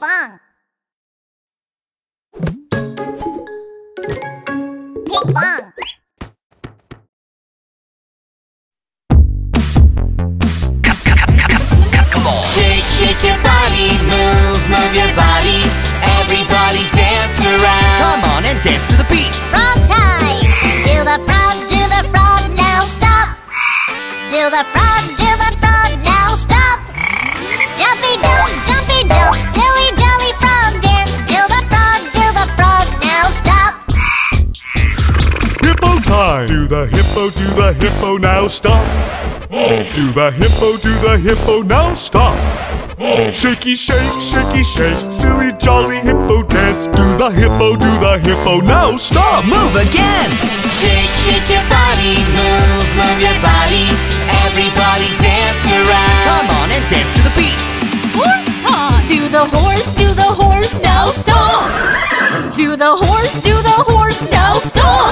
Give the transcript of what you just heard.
bong. Ping pong. Shake, shake your body, move, move your body. Everybody dance around. Come on and dance to the beat. Frog time. Do the frog, do the frog, now stop. Do the frog, do the frog, now stop. Jumpy jumpy jump, time! Do the hippo, do the hippo, now stop! Do the hippo, do the hippo, now stop! Shaky shake, shaky shake, silly jolly hippo dance. Do the hippo, do the hippo, now stop! Move again. Shake, shake your body, move, move your body. Everybody dance around. Come on and dance to the beat. Horse time! Do the horse, do the horse, now stop! Do the horse, do the horse, now stop!